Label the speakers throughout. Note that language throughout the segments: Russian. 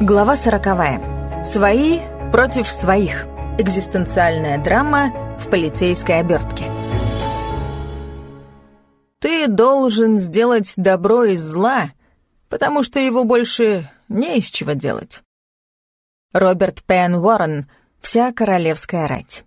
Speaker 1: Глава сороковая. Свои против своих. Экзистенциальная драма в полицейской обертке. Ты должен сделать добро из зла, потому что его больше не из чего делать. Роберт Пен Уоррен «Вся королевская рать».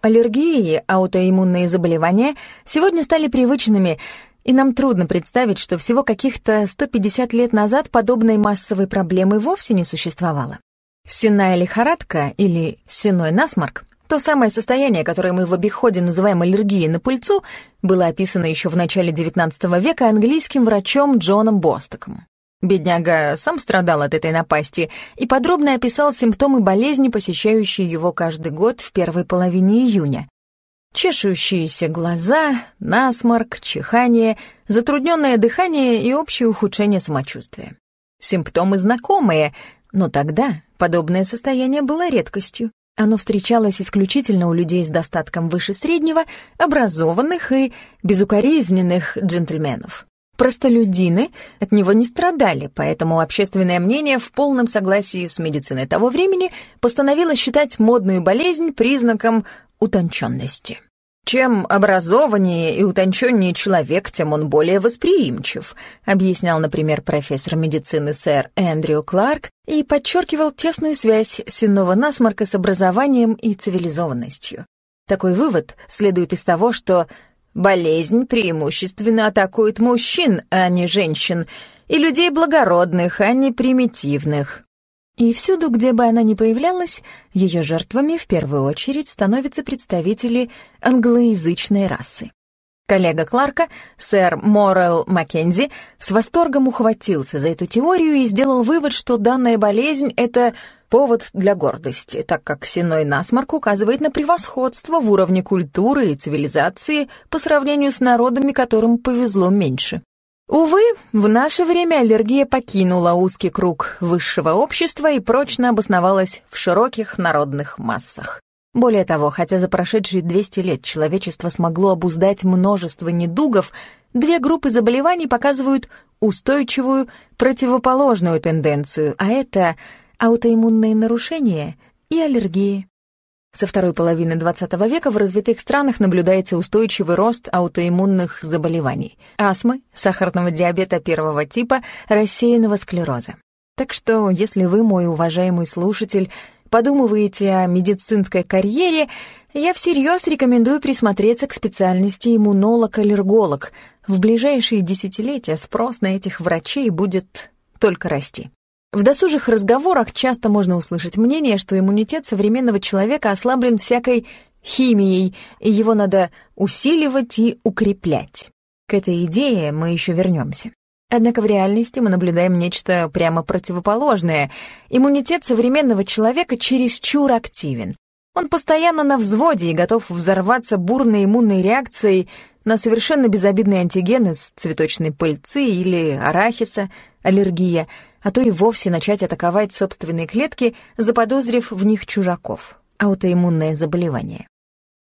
Speaker 1: Аллергии и аутоиммунные заболевания сегодня стали привычными, и нам трудно представить, что всего каких-то 150 лет назад подобной массовой проблемы вовсе не существовало. Сенная лихорадка или сеной насморк то самое состояние, которое мы в обиходе называем аллергией на пыльцу, было описано еще в начале XIX века английским врачом Джоном Бостоком. Бедняга сам страдал от этой напасти и подробно описал симптомы болезни, посещающие его каждый год в первой половине июня. Чешущиеся глаза, насморк, чихание, затрудненное дыхание и общее ухудшение самочувствия. Симптомы знакомые, но тогда подобное состояние было редкостью. Оно встречалось исключительно у людей с достатком выше среднего, образованных и безукоризненных джентльменов. Простолюдины от него не страдали, поэтому общественное мнение в полном согласии с медициной того времени постановило считать модную болезнь признаком утонченности. Чем образованнее и утонченнее человек, тем он более восприимчив, объяснял, например, профессор медицины сэр Эндрю Кларк и подчеркивал тесную связь сенного насморка с образованием и цивилизованностью. Такой вывод следует из того, что болезнь преимущественно атакует мужчин, а не женщин, и людей благородных, а не примитивных. И всюду, где бы она ни появлялась, ее жертвами в первую очередь становятся представители англоязычной расы. Коллега Кларка, сэр Моррел Маккензи, с восторгом ухватился за эту теорию и сделал вывод, что данная болезнь — это повод для гордости, так как сеной насморк указывает на превосходство в уровне культуры и цивилизации по сравнению с народами, которым повезло меньше. Увы, в наше время аллергия покинула узкий круг высшего общества и прочно обосновалась в широких народных массах. Более того, хотя за прошедшие 200 лет человечество смогло обуздать множество недугов, две группы заболеваний показывают устойчивую противоположную тенденцию, а это аутоиммунные нарушения и аллергии. Со второй половины XX века в развитых странах наблюдается устойчивый рост аутоиммунных заболеваний – астмы, сахарного диабета первого типа, рассеянного склероза. Так что, если вы, мой уважаемый слушатель, подумываете о медицинской карьере, я всерьез рекомендую присмотреться к специальности иммунолог-аллерголог. В ближайшие десятилетия спрос на этих врачей будет только расти. В досужих разговорах часто можно услышать мнение, что иммунитет современного человека ослаблен всякой химией, и его надо усиливать и укреплять. К этой идее мы еще вернемся. Однако в реальности мы наблюдаем нечто прямо противоположное. Иммунитет современного человека чересчур активен. Он постоянно на взводе и готов взорваться бурной иммунной реакцией на совершенно безобидные антигены с цветочной пыльцы или арахиса, аллергия — а то и вовсе начать атаковать собственные клетки, заподозрив в них чужаков, аутоиммунное заболевание.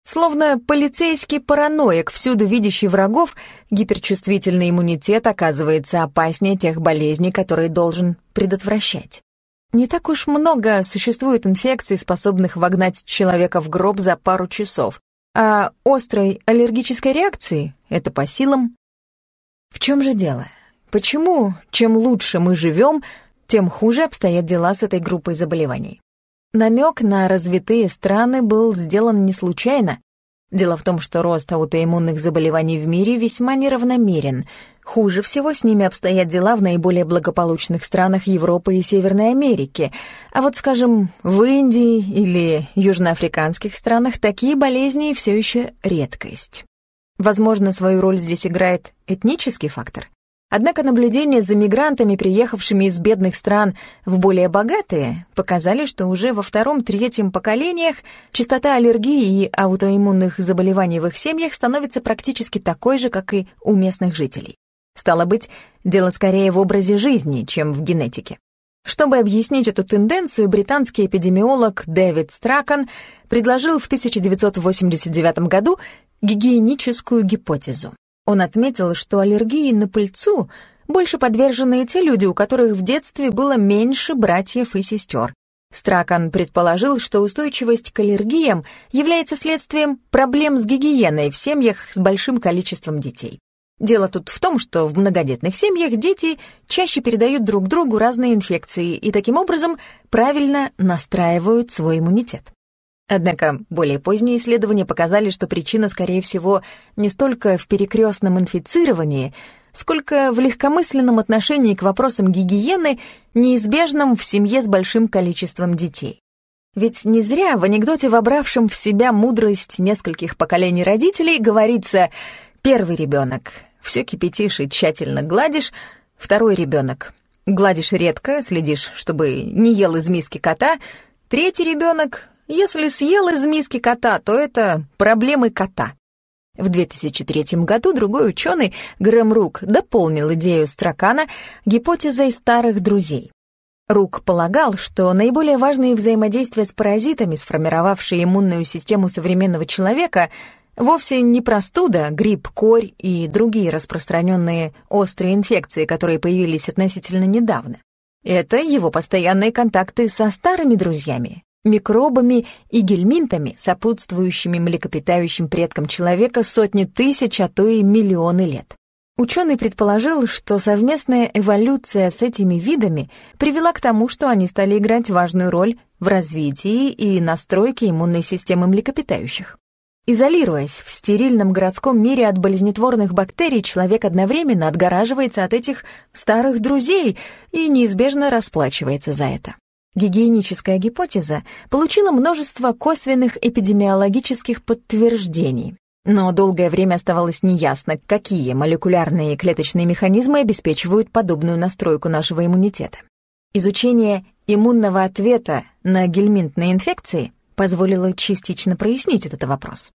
Speaker 1: Словно полицейский параноик, всюду видящий врагов, гиперчувствительный иммунитет оказывается опаснее тех болезней, которые должен предотвращать. Не так уж много существует инфекций, способных вогнать человека в гроб за пару часов, а острой аллергической реакции это по силам. В чем же дело? Почему, чем лучше мы живем, тем хуже обстоят дела с этой группой заболеваний? Намек на развитые страны был сделан не случайно. Дело в том, что рост аутоиммунных заболеваний в мире весьма неравномерен. Хуже всего с ними обстоят дела в наиболее благополучных странах Европы и Северной Америки. А вот, скажем, в Индии или южноафриканских странах такие болезни все еще редкость. Возможно, свою роль здесь играет этнический фактор. Однако наблюдения за мигрантами, приехавшими из бедных стран в более богатые, показали, что уже во втором-третьем поколениях частота аллергии и аутоиммунных заболеваний в их семьях становится практически такой же, как и у местных жителей. Стало быть, дело скорее в образе жизни, чем в генетике. Чтобы объяснить эту тенденцию, британский эпидемиолог Дэвид Стракан предложил в 1989 году гигиеническую гипотезу. Он отметил, что аллергии на пыльцу больше подвержены те люди, у которых в детстве было меньше братьев и сестер. Стракан предположил, что устойчивость к аллергиям является следствием проблем с гигиеной в семьях с большим количеством детей. Дело тут в том, что в многодетных семьях дети чаще передают друг другу разные инфекции и таким образом правильно настраивают свой иммунитет. Однако более поздние исследования показали, что причина, скорее всего, не столько в перекрестном инфицировании, сколько в легкомысленном отношении к вопросам гигиены, неизбежном в семье с большим количеством детей. Ведь не зря в анекдоте, вобравшем в себя мудрость нескольких поколений родителей, говорится «первый ребенок, все кипятишь и тщательно гладишь, второй ребенок, гладишь редко, следишь, чтобы не ел из миски кота, третий ребенок, если съел из миски кота, то это проблемы кота». В 2003 году другой ученый Грэм Рук дополнил идею Стракана гипотезой старых друзей. Рук полагал, что наиболее важные взаимодействия с паразитами, сформировавшие иммунную систему современного человека, вовсе не простуда, грипп, корь и другие распространенные острые инфекции, которые появились относительно недавно. Это его постоянные контакты со старыми друзьями, микробами и гельминтами, сопутствующими млекопитающим предкам человека сотни тысяч, а то и миллионы лет. Ученый предположил, что совместная эволюция с этими видами привела к тому, что они стали играть важную роль в развитии и настройке иммунной системы млекопитающих. Изолируясь в стерильном городском мире от болезнетворных бактерий, человек одновременно отгораживается от этих старых друзей и неизбежно расплачивается за это. Гигиеническая гипотеза получила множество косвенных эпидемиологических подтверждений, но долгое время оставалось неясно, какие молекулярные и клеточные механизмы обеспечивают подобную настройку нашего иммунитета. Изучение иммунного ответа на гельминтные инфекции позволило частично прояснить этот вопрос.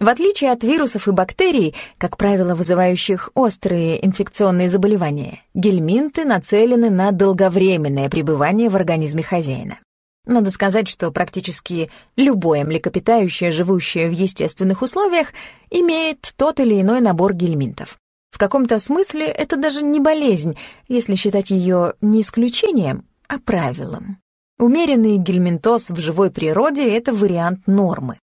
Speaker 1: В отличие от вирусов и бактерий, как правило, вызывающих острые инфекционные заболевания, гельминты нацелены на долговременное пребывание в организме хозяина. Надо сказать, что практически любое млекопитающее, живущее в естественных условиях, имеет тот или иной набор гельминтов. В каком-то смысле это даже не болезнь, если считать ее не исключением, а правилом. Умеренный гельминтоз в живой природе — это вариант нормы.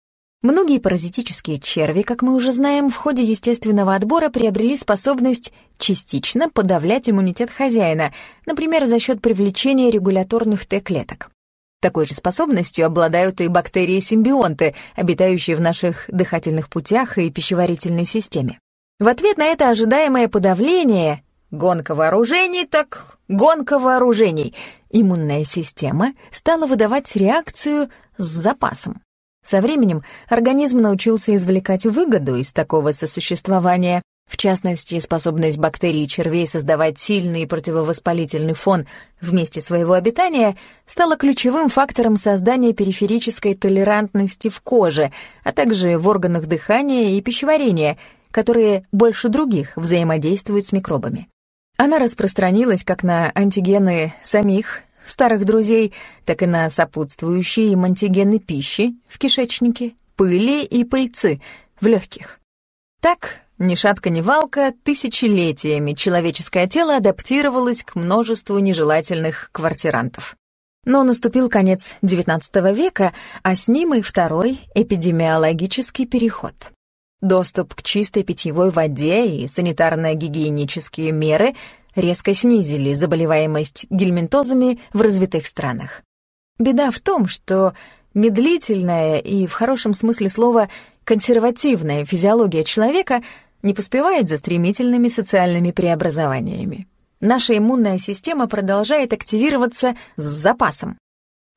Speaker 1: Многие паразитические черви, как мы уже знаем, в ходе естественного отбора приобрели способность частично подавлять иммунитет хозяина, например, за счет привлечения регуляторных Т-клеток. Такой же способностью обладают и бактерии-симбионты, обитающие в наших дыхательных путях и пищеварительной системе. В ответ на это ожидаемое подавление гонка вооружений, так гонка вооружений, иммунная система стала выдавать реакцию с запасом. Со временем организм научился извлекать выгоду из такого сосуществования, в частности, способность бактерий и червей создавать сильный противовоспалительный фон в месте своего обитания стала ключевым фактором создания периферической толерантности в коже, а также в органах дыхания и пищеварения, которые больше других взаимодействуют с микробами. Она распространилась как на антигены самих старых друзей, так и на сопутствующие им антигены пищи в кишечнике, пыли и пыльцы в легких. Так, ни шатка ни валка, тысячелетиями человеческое тело адаптировалось к множеству нежелательных квартирантов. Но наступил конец XIX века, а с ним и второй эпидемиологический переход. Доступ к чистой питьевой воде и санитарно-гигиенические меры резко снизили заболеваемость гельминтозами в развитых странах. Беда в том, что медлительная и, в хорошем смысле слова, консервативная физиология человека не поспевает за стремительными социальными преобразованиями. Наша иммунная система продолжает активироваться с запасом.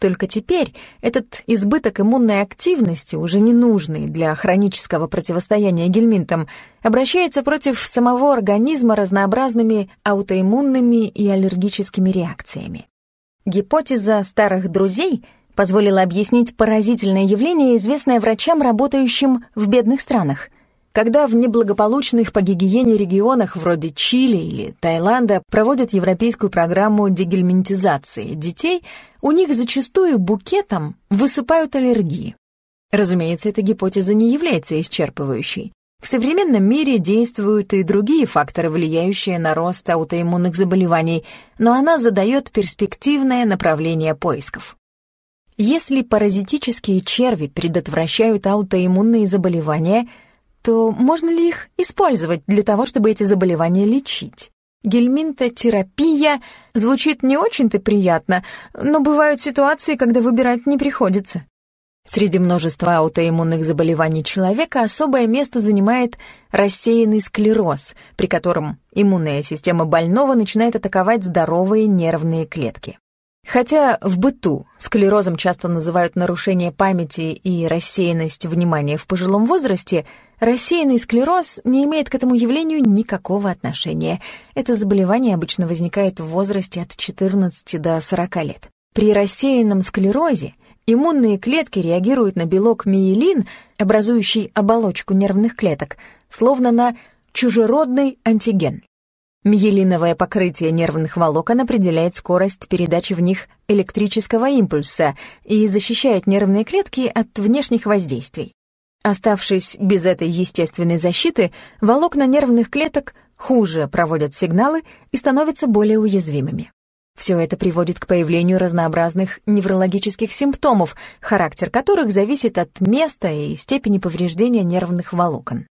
Speaker 1: Только теперь этот избыток иммунной активности, уже не нужный для хронического противостояния гельминтам, обращается против самого организма разнообразными аутоиммунными и аллергическими реакциями. Гипотеза старых друзей позволила объяснить поразительное явление, известное врачам, работающим в бедных странах — когда в неблагополучных по гигиене регионах вроде Чили или Таиланда проводят европейскую программу дегельминтизации детей, у них зачастую букетом высыпают аллергии. Разумеется, эта гипотеза не является исчерпывающей. В современном мире действуют и другие факторы, влияющие на рост аутоиммунных заболеваний, но она задает перспективное направление поисков. Если паразитические черви предотвращают аутоиммунные заболевания, то можно ли их использовать для того, чтобы эти заболевания лечить? Гельминтотерапия звучит не очень-то приятно, но бывают ситуации, когда выбирать не приходится. Среди множества аутоиммунных заболеваний человека особое место занимает рассеянный склероз, при котором иммунная система больного начинает атаковать здоровые нервные клетки. Хотя в быту склерозом часто называют нарушение памяти и рассеянность внимания в пожилом возрасте, рассеянный склероз не имеет к этому явлению никакого отношения. Это заболевание обычно возникает в возрасте от 14 до 40 лет. При рассеянном склерозе иммунные клетки реагируют на белок миелин, образующий оболочку нервных клеток, словно на чужеродный антиген. Миелиновое покрытие нервных волокон определяет скорость передачи в них электрического импульса и защищает нервные клетки от внешних воздействий. Оставшись без этой естественной защиты, волокна нервных клеток хуже проводят сигналы и становятся более уязвимыми. Все это приводит к появлению разнообразных неврологических симптомов, характер которых зависит от места и степени повреждения нервных волокон.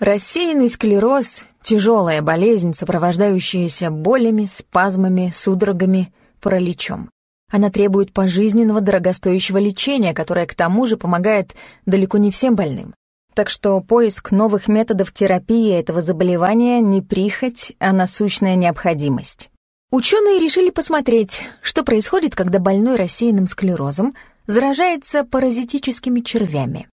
Speaker 1: Рассеянный склероз — тяжелая болезнь, сопровождающаяся болями, спазмами, судорогами, параличом. Она требует пожизненного дорогостоящего лечения, которое к тому же помогает далеко не всем больным. Так что поиск новых методов терапии этого заболевания не прихоть, а насущная необходимость. Ученые решили посмотреть, что происходит, когда больной рассеянным склерозом заражается паразитическими червями.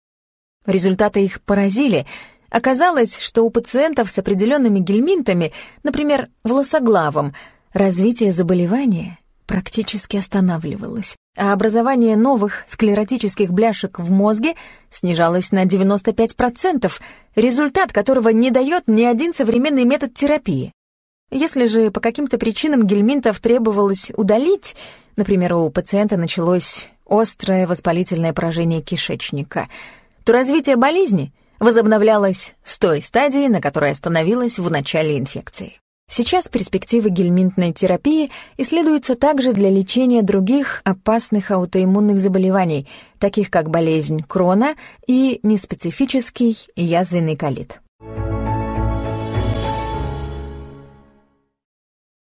Speaker 1: Результаты их поразили — Оказалось, что у пациентов с определенными гельминтами, например, волосоглавом, развитие заболевания практически останавливалось, а образование новых склеротических бляшек в мозге снижалось на 95%, результат которого не дает ни один современный метод терапии. Если же по каким-то причинам гельминтов требовалось удалить, например, у пациента началось острое воспалительное поражение кишечника, то развитие болезни возобновлялась с той стадии, на которой остановилась в начале инфекции. Сейчас перспективы гельминтной терапии исследуются также для лечения других опасных аутоиммунных заболеваний, таких как болезнь Крона и неспецифический язвенный колит.